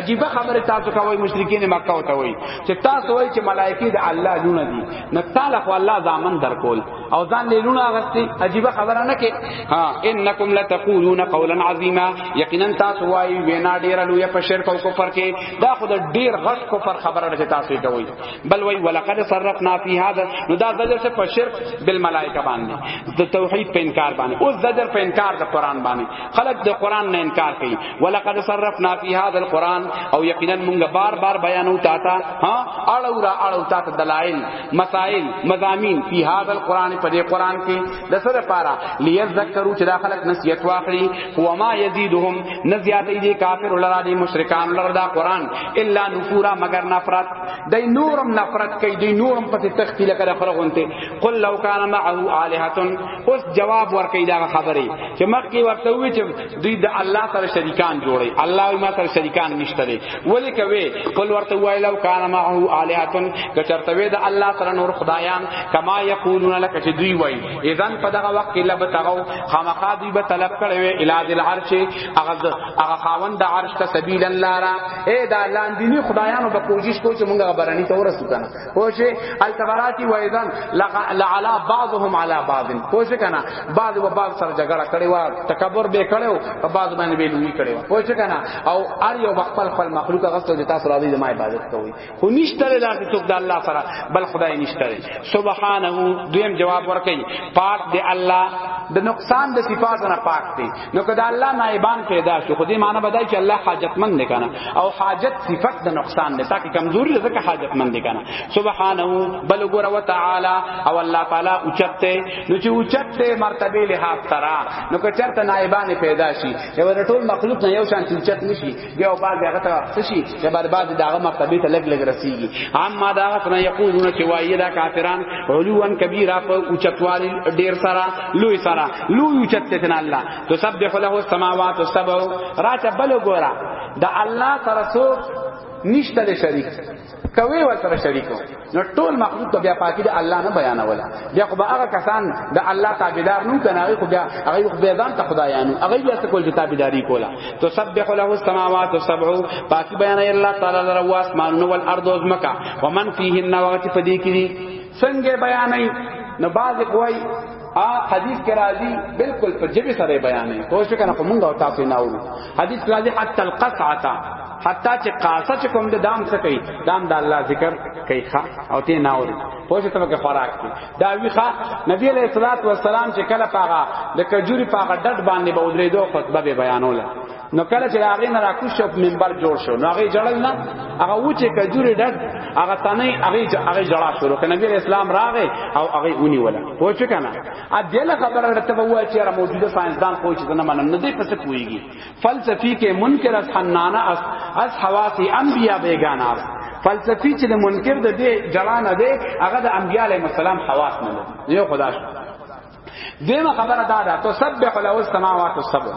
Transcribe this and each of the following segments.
عجیب خبره تاسو کوي مشرکین مکه او ته وای چې تاسو وای چې ملائکه د الله لونه دي نو تعالی خو الله ځامن درکول او ځان له لونه غستي عجیب خبره نه کې ها انکم لتقولون قولا عظیما یقینا تاسو وای وینا ډیر لوی په شرک او کفر کې دا خو د ډیر غټ کفر خبره ده تاسو ته وای بل وای ولقد صرفنا فی هذا نو دا زجر سے په شرک بالملائکه باندې د توحید په انکار باندې او زجر په انکار د قران باندې خلق د قران نه انکار کوي ولقد صرفنا في هذا القران او یقینا مونږه بار بار بیانو تا تا ها اړو را اړو تا ته دلایل مسائل مزامین في هذا القران په دې قران کې د سره پارا ليذكروا چې دا خلق نصیحت واخلي هو ما يزيدهم نزيات دي کافر لرا دي مشرکان لرا دا قران الا نفورا مگر نفرت دای نورم نفرت کوي دای نورم پته تختی لکه خلقونته قل لو کان معه الہتن اوس جواب ورکړي دا خبره چې مخکې ورته وی چې دوی د الله سره شریکان جوړي الله یې ما سره شریکان نشته دي ولې کوي قل ورته وای لو کان معه الہاتن کچرته وی د الله سره نور خدایان کما یقولون لك چې دوی وای اذن په دغه وخت کې لب تغو خامخا دوی به طلب کړي وی الی ذل عرش هغه هغه خاوند د عرش ته سبیل الله را اے دا لاندینی خدایانو به کوشش کوي چې مونږه برانی ته ورسو کنه پوشه التبراتی و ایدن لعلا بعضهم علی بعض پوشه کنا بعض و بعض سره جګړه کړي وا تکبر به کړو په بعض باندې به لوی کړي وا پوشه کنا او ار یو خپل خپل مخلوق غسته د تاسو راضي زما عبادت کوي خو نشته لا څوک د الله سره بل خدای نشته سبحانه دویم جواب ورکړي پاک دی الله د نقصان د صفاتونو پاک دی نو کدا الله نائبان پیدا شو خو دې معنی بدای چې الله حاجتمند دی کنه او حاجت صفت د نقصان دی تاکي کمزوري لکه حاجتمند دی کنه سبحانه بل ګور و تعالی او الله تعالی اوچته نو چې اوچته مرتبه له ترا نو که چرته نائبان پیدا شي یو ټول مخلوق نه یو شان اوچت نشي بیا او بعد هغه ته شي چې بعد بعد داغه مرتبه ته لګ لګ رسیږي اما دا غتنا یقولون چې وایي دا کافران علوان کبیره په اوچتوال ډیر سره لوی سره لوی اوچتتنا الله تسبح له السماوات السبع راته بل ګورا دا الله ترسو نشته شریک کوي ور سره شریکو نو ټول مخلوق ته بیا پاکی د الله نه بیانول بیا خو به هغه کسان د الله تابعدار نو کنه هغه خو بیا هغه خو بیا ځان ته خدایانو هغه بیا څه کول چې تابعداري کولا تسبح له السماوات السبع پاکی بیان الله تعالی لره او اسمان او الارض او زمکا ومن فیهن وقت فدی کی څنګه بیانای نو باز کوی ا حدیث کې راځي بالکل په جبه سره بیانې کوشش کنه کومه او تاسو نه اورو حدیث راځي حتی القطعه حتی چې قاصه چې کوم د دام څه کوي دام د الله ذکر کوي ښا او ته نه اوري پوه شو ته خوراک کوي دا وی ښا نبی علیہ الصلوۃ والسلام چې کله پاغه د کجوري پاغه ډډ باندې به ودرې دوه خطبه به بیانوله نو کله چې هغه نه راکوش په منبر جوړ شو نو هغه جړل نه هغه و چې کجوري ډډ هغه تنه هغه هغه جړا شروع کړ نبی اسلام راغې او هغه اونی ولا پوه شو کنه ا دې خبره ته وای چې را موجوده ساينسدان پوه چې نه منم نه دې پس پويږي فلسفی که منکر از حنانه است از حواس انبیا بیگانه است فلسفی چې د منکر د دې جړانه دی هغه د انبیا علیهم السلام حواس نه دی یو خداش دیمه خبره دا ده تسبح له السماوات السبع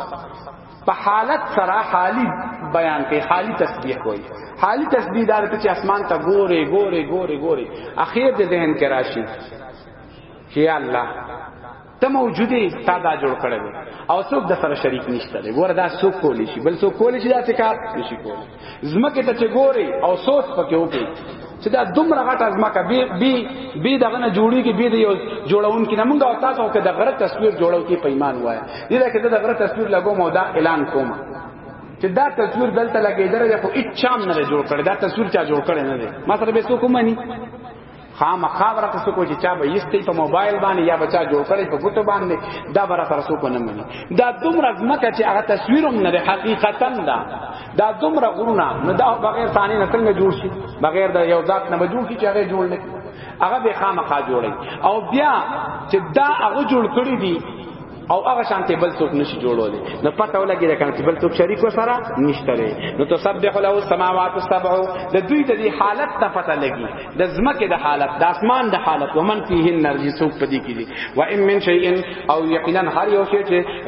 په حالت سره حالی بیان کوي حالی تسبیح کوي حالی تسبیح دار ته چې اسمان ته ګوره ګوره ګوره ګوره اخیر د ذهن کې راشي چې الله ته موجوده تا دا جوړ کړی دی او څوک د سره شریک نشته دی ګوره دا څوک کولی شي بل څوک کولی شي دا څه کار نشي کولی زمکه ته چې ګوري او سوچ پکې وکړي چې دا دومره غټه زمکه بي بي بي دغه نه جوړیږي بي د یو جوړون کې نمونږ او تاسو کې د غره تصویر جوړو کې پیمان وای دي دا کې د غره تصویر لګو مو دا اعلان کوم چې دا تصویر دلته لګیدره خو اچام نه جوړ کړي دا تصویر چا جوړ کړي نه دی ما سره به څوک مانی خامخا ورته څه کوی چې چا به یستي په موبایل باندې یا بچا جوړ کړي په ګوتو باندې دا بر سره څوک نه مني دا دومره ځمکه چې هغه تصویرم نه حقیقتا دا دا دومره غرونه نو دا بغیر ثاني نه څنګه جوړ شي بغیر د یو ذات نه جوړ شي چې هغه جوړ نه هغه به خامخا جوړي او بیا چې دا هغه جوړ کړی دی او هغه شانته بل څوک نشي جوړولې نو پته ولګی دا کنه چې بل څوک شریک وسره نشته لري نو تسبح له السماوات السبع د دوی د حالت ته پته لګي د زمکه د حالت د اسمان د حالت ومن فيه النرجي څوک پدې کې دي و ان من شيء او یقینا هر یو شی چې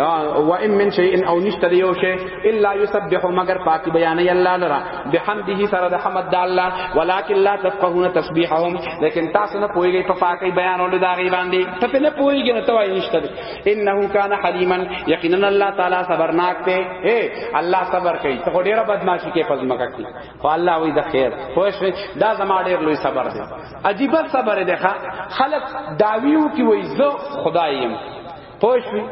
و ان من شيء او نشته یو شی الا يسبح مگر پاک بیان الله لرا بحمده سره د حمد د الله ولکن لا تفقهون تسبيحهم لیکن تاسو نه پويږئ په پاکي بیانول دا غي باندې ته په نه پويږئ نه توای نشته انه کان حلیما یقینا الله تعالی صبرناک ته اے الله صبر کوي ته ډیره بدمعشی کې پزما کوي خو الله وی د خیر خوش دا زما ډیر لوی صبر دی عجیب صبر دی خلک داویو کی وای زه خدایم پوښوي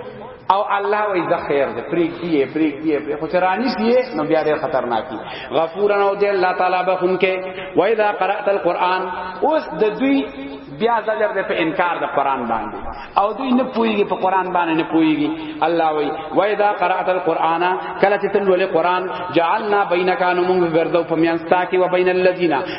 او الله وای ز خیر دې پریک دی پریک دی په خچرانی سی نو بیا ډېر خطرناکي غفور نو دې الله تعالی به هم کې و اذا قرات القران اوس د دوی بیا زجر دې په انکار د قران باندې او دوی نه پويږي په قران باندې نه پويږي الله وای و اذا قرات القران کله چې تلول قران جعلنا بینک انم بردو پمیانستا کې و بین الذین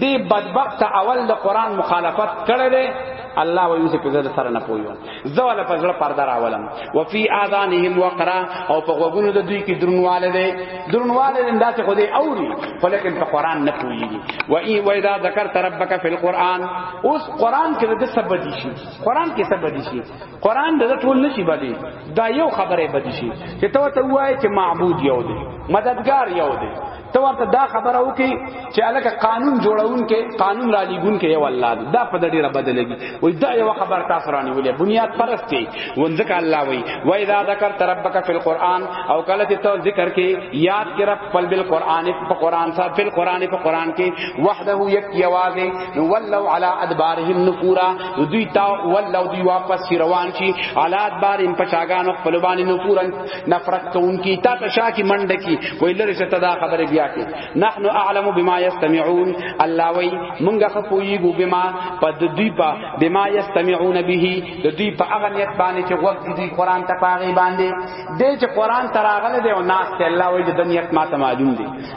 دی بدبخت اول د قران مخالفت کړی دی الله وی چې په زړه سره نه پویو زه ولا په زړه پرده راولم وفي اذانهم وقرا او په غوګونو د دوی کې درنواله دی درنواله دی داسې خو دی اوري خو لیکن په قران نه پویږي و ای و اذا ذکرت ربک فی القران اوس قران کې د سبب دي شي قران کې سبب دي شي قران د ټول نشي بدی دا یو خبره بدی شي چې ته ته وایې چې معبود یو دی مددگار یو دی ته ورته دا خبره وکي چې الکه قانون جوړون کې قانون را لګون کې یو الله دا په دې را بدلږي وای دا یو خبر تاسو رانی ولې بنیاد پرستی ونځک الله وای وای دا ذکر تربک فی القران او کله ته ذکر کې یاد کې رب فل بالقران په قران صاحب فل قران په قران کې وحده یک یوازې ولو علی ادبارهم نفورا دوی تا ولو دوی واپس روان شي علی ادبارهم پچاګان خپل باندې نفورا نفرت کوونکی تا ته شا کی منډه کی وای لری څه تدا خبره بیا کی نحنو اعلم بما یستمعون الله وای مونږه خپویګو بما په دوی په بما یستمعون به د دوی په هغه نیت باندې چې وخت دوی قران ته پاغي باندې دې چې قران تراغله دی او ناس ته الله وای د دنیت ما ته معلوم دی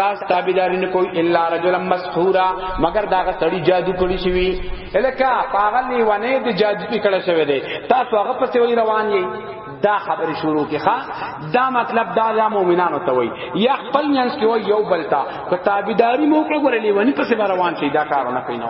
تاسو تابعداري نه کوي الا رجلا مسحورا مگر دا سړی جادو کړی شوی الکه پاغلی ونه دی جادو کړی شوی دی تاسو هغه پسې وی روان یی دا خبر شروع کی ښا دا مطلب دا یا مؤمنانو ته وای یا خپل نس کې وای یو بلتا که تابعداري مو کړو ورلې ونی پسې روان شي دا کارونه کوي نه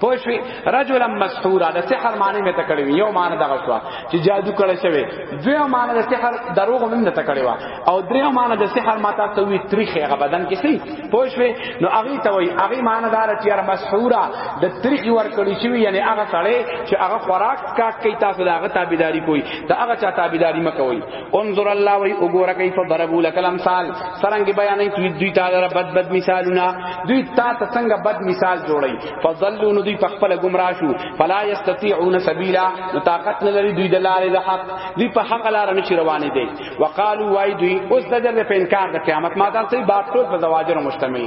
پوښوي رجلا مسحورا د سحر معنی مې تکړه وی یو معنی دغه شو چې جادو کړی شوی دوی معنی د سحر دروغ مې نه تکړه وا او درې معنی د سحر ماته ته وی تاریخ هغه بدن کې سي پوښوي نو هغه ته وی هغه معنی دار چې یار مسحورا د تاریخ ور کړی شوی یعنی هغه سړی چې هغه خوراک کا کوي تاسو دغه تابعداري کوي دا هغه چا تابعداري مکوئ انظر الله وی وګوره کیف ضربوا لك الامثال سرنګ بیانې دوی دوی تعالی را بد بد مثالونه دوی تا ته څنګه بد مثال جوړی فضلوا نو دوی خپل گمراه شو فلا یستطيعون سبیلا نو طاقت نه لري دوی د لارې د حق دوی په حق لار نه چی روانې دي وقالو وای دوی اوس د جر په انکار د قیامت ما ته صحیح باب ټول په زواجر مشتمل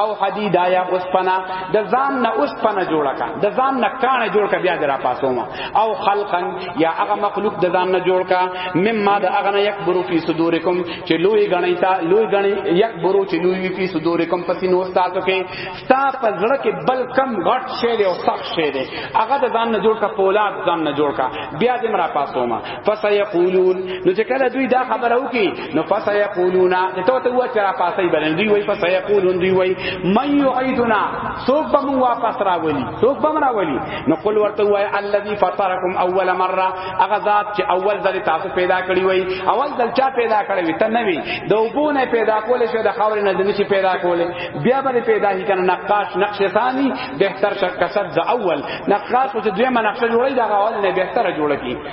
او حدیدا یا اوسپنا د ځان نه اوسپنا جوړه کا د ځان نه کانه جوړ کا بیا درا پاسوما او خلقا یا هغه مخلوق د ځان نه جوړ کا مما د هغه نه یکبرو فی صدورکم چې لوی غنی تا لوی غنی یکبرو چې لوی فی صدورکم پس نو تاسو کې ستا په زړه کې بل کم غټ شی دی او سخت شی دی هغه د ځان نه جوړ کا پولاد ځان نه جوړ کا بیا دې مرا پاسوما فسیقولون نو چې کله دوی دا خبره وکي نو پس یقولون ته ته و چې را پاسې بلند دی وای پس یقولون دی وای من یعیدنا سوق بم واپس راولي سوق بم راولي نو قل ورته وای الذی فطرکم اول مره هغه ذات چې اول ځل تاسو پیدا کړی وای اول ځل چا پیدا کړی وی ته نه وی د وبونه پیدا کول شو د خاور نه دني چې پیدا کول بیا به پیدا هی کنه نقاش نقش ثانی بهتر شک کسب د اول نقاش چې دویمه نقشه جوړی دا اول نه بهتر جوړ کی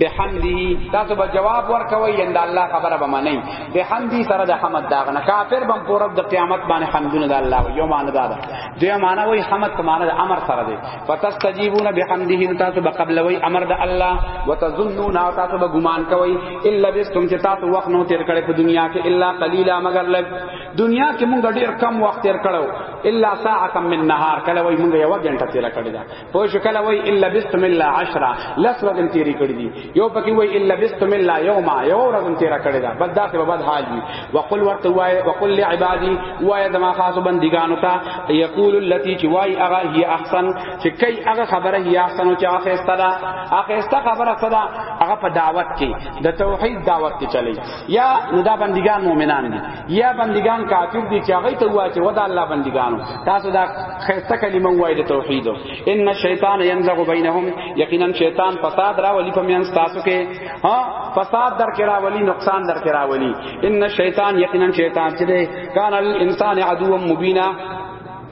بحمده تاسو به جواب ورکوي یند الله خبره به معنی بحمده سره د حمد داغه نه کافر بم پورب د قیامت باندې حمدونه د الله یو معنی دادا دوی معنی وای حمد په معنی د امر سره دی فتستجیبون بحمده تاسو به قبل وای امر د الله وتظنون تاسو به ګمان کوي الا بستم چې تاسو وخت نو تیر کړي په دنیا کې الا قلیلا مگر لګ دنیا کې مونږ ډیر کم وخت تیر کړو الا ساعه من نهار کله وای مونږ یو غنټه تیر کړی دا پوه شو کله وای الا بسم الله عشرا لس ورځې تیری کړې دي یو پکې وای الا بسم الله یوما یو ورځ تیرا کړې ده بد داسې به بد حال وي وقل ورته وای وقل لعبادی وای زما خاص بندګانو ته یقول التی چې وای هغه هی احسن چې کای هغه خبره هی احسن چې هغه خسته ده هغه خسته خبره صدا هغه په دعوت کې د توحید دعوت کې چلی یا نو دا بندګان مؤمنان دي یا بندگان کافر دي چې هغه ته وایي چې ودا الله بندگانو تاسو دا خسته کلمه وایي د توحید ان الشیطان ينزغ بینهم یقینا شیطان فساد را ولی په میان تاسو کې ها فساد در کرا ولی نقصان در کرا ولی ان الشیطان یقینا شیطان چې کان الانسان عدو مبینا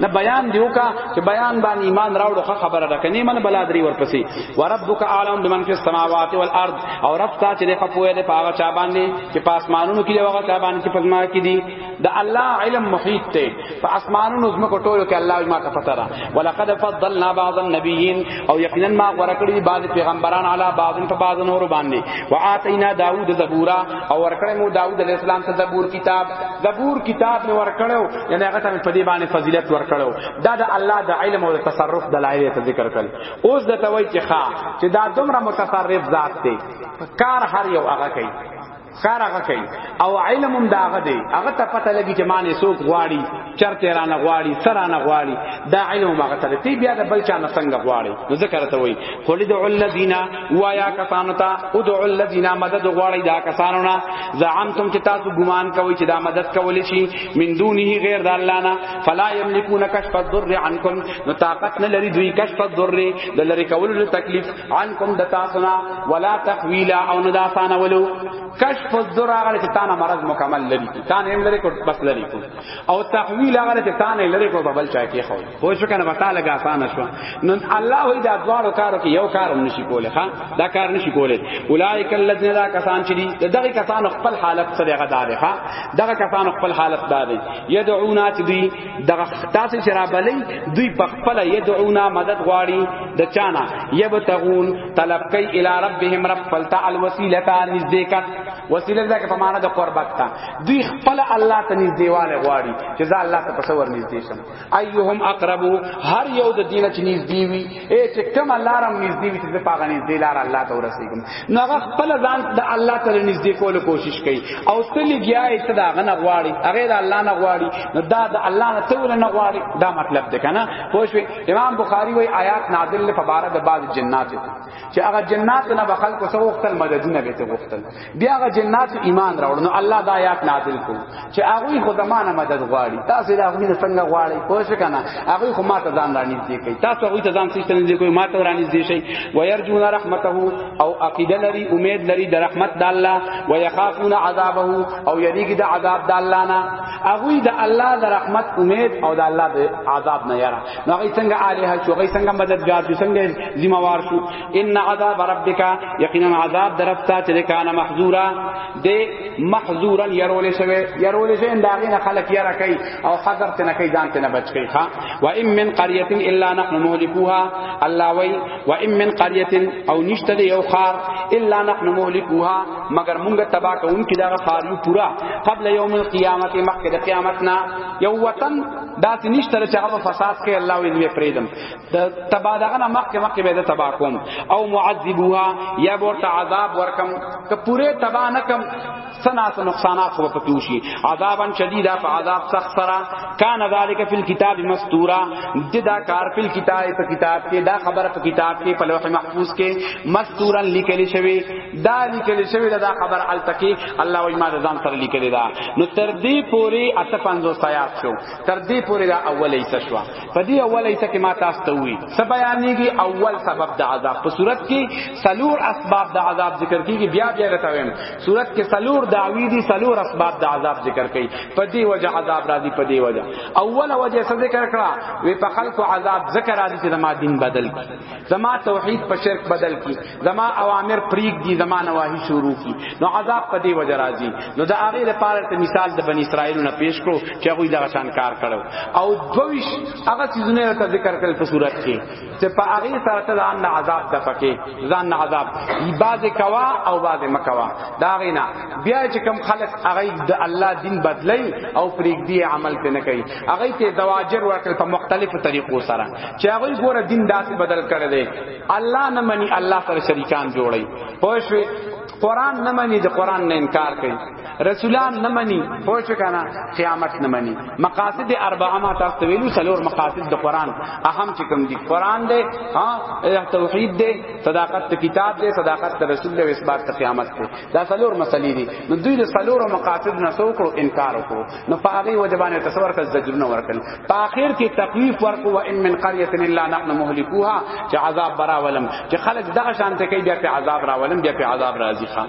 نه بیان دیو کا چې بیان باندې ایمان راوړو خه خبره ده کني من بلا دري ورپسې وربک عالم بمن فی السماوات والارض او رب تا چې په پوهه ده پاغه چا باندې چې په اسمانونو کې هغه چا باندې چې پزما کې دي د الله علم محیط ته په اسمانونو زمکو ټولو کې الله ما ته پته ده ولقد فضلنا بعض النبیین او یقینا ما ورکړي بعض پیغمبران علی بعض په بعض نور باندې واتینا داوود زبورا او ورکړې مو داوود علیہ السلام ته زبور کتاب زبور کتاب نو ورکړو یعنی هغه ته په دې باندې فضیلت ورکړو دا د الله د علم او تصرف دلایل ته ذکر کړل اوس د توي چې ښا چې دا دومره متصرف ذات دی کار هر یو هغه کوي کار هغه کوي او علم هم داغه دی هغه ته پته لګی چې معنی سوق غواړي چرته رانه غواړي سرانه غواړي دا علم هغه ته دی بیا د بل چا نه څنګه غواړي ذکر ته وای خلد الذین وایا کسانو ته ادعوا الذین مدد غواړی دا کسانو نه زعمتم چې تاسو ګمان کوئ چې دا مدد کول شي من دونه غیر د الله نه فلا یملکون کشف الضر عنکم نو طاقت نه لري دوی کشف الضر د لری کول له تکلیف عنکم د تاسو نه ولا تحویلا او نه دا ثانه ولو کشف الضر هغه چې تانه مرض مکمل لري تانه هم لري کو بس لري کو او تحویل هغه چې تانه لري کو ببل چا کې خو پوه شو کنه وتا لګا آسان شو نن الله وی دا دواړو کارو کې یو کار نشي کوله ها دا کار نشي کوله اولایک الذین دا کسان چې دي دغه کسان خپل حالت سره غدار ها دغه کسان خپل حالت دار یدعونا چې دوی دغه تاسو چې را بلې دوی په خپل یدعونا مدد غواړي د چانا یبتغون طلب کوي الی ربهم رب فلتا الوسیلہ نزدېکت وسیله دا کې په معنا د قربت تا دوی خپل الله ته نږدېواله غواړي چې ځا الله ته پسور نږدې شم ایهم اقربو هر یو د دینه چې نږدې وي اے چې کوم لار هم نږدې وي چې په غني دې لار الله ته ورسېږم نو هغه خپل ځان د الله ته نږدې کولو کوشش کوي او ستلی بیا یې ته دا غنه غواړي هغه د الله نه غواړي نو دا د الله نه ته ولنه غواړي دا مطلب دی کنه پوه شو امام بخاری وای آیات نازل په بار د بعض جنات چې هغه جنات نه بخل کو سو وختل مددونه به ته وختل بیا هغه جنات ایمان راوړ نو الله دا آیات نازل کو چې هغه خو زمانه مدد غواړي تاسو دا هغه نه څنګه غواړي پوه شئ کنه هغه خو ماته ځان رانی دی کوي تاسو هغه ته ځان سیستم دی کوي ماته رانی دی شي ويرجون رحمته او عقیده لري امید لري د رحمت د الله ويخافون عذابه او یریږي د عذاب د الله نه هغه د الله د رحمت امید او د الله د عذاب نه یره نو هغه څنګه الها شو هغه څنګه مددگار شو څنګه ذمہ وار شو ان عذاب ربک یقینا عذاب درفتا چې کان محذورا د محذورا يرول شوی يرول شوی داغه خلق یرا کوي او حذر تنه کوي ځان تنه بچ کوي ها و ان من قريه الا نحن مهلكوها الله وی و ان من قريه او نشته یو خار الا نحن مهلكوها مگر مونږ تبا کوون کی داغه خار یو پورا قبل یوم القیامت مخکې د قیامتنا یو وطن داسې نشته چې هغه فساد کوي الله وی نو پریدم تبا دغه نه مخکې مخکې به د تبا کوم او معذبوها یا ورته عذاب ورکم که پوره تبا نه کم سنات نقصانات خو پکې وشي عذابا شدیدا فعذاب سخت سرا کان ذالک فی الكتاب مستورا ددا کار فی الكتاب په کتاب کې دا خبره په کتاب کې په لوح محفوظ کې مستورا لیکل شوی دا لیکل شوی دا خبر التکی الله و ما ځان سره لیکل دا نو تر دې پوری 55 آیات شو تر دې پوری دا اولې څه شو په دې اول ایت کې ما تاسو ته وی څه بیانېږي اول سبب د عذاب په صورت کې سلور اسباب د عذاب ذکر کیږي بیا بیا راته ویم صورت کې سلور دعوی دي سلور اسباب د عذاب ذکر کړي په دې وجه عذاب راځي په دې وجه اول وجه څه ذکر کړه وی په خلکو عذاب ذکر راځي چې ما دین بدل زما توحید په شرک بدل کی زما اوامر پریک دی زما نواهی شروع کی نو عذاب په دی وجه راځي نو دا هغه لپاره ته مثال د بنی اسرائیل نه پیش کړو چې هغه دا شان کار کړو او دویش هغه چیزونه ته ذکر کړل په صورت کې چې په هغه سره ته ځان عذاب د پکې ځان عذاب بعض کوا او بعض مکوا دا غینا بیا چې کم خلق هغه د الله دین بدلی او پریک دی عمل ته نه کوي هغه ته زواجر ورکړ په مختلفو طریقو سره چې هغه ګوره دین داسې بدل کړی دی الله نه مني الله سره شریکان جوړي پوه شو قران نه مني د قران نه انکار کوي رسولان نه مني پوه شو کنه قیامت نه مني مقاصد اربعه ما تاسو ویلو څلور مقاصد د قران اهم چې کوم دي قران دی ها توحید دی صداقت د کتاب دی صداقت د رسول دی او اثبات د قیامت دی دا څلور مسلې دي نو دوی د څلور مقاصد نه څوک انکار وکړو نو په هغه وجبانه تصور کړ زجرونه ورکړل په اخر کې تخویف ورکو و ان من قريه الا نحن مهلكوها چې عذاب براولم چې خلک دغه شانته کوي بیا په عذاب راولم بیا په عذاب راضي خان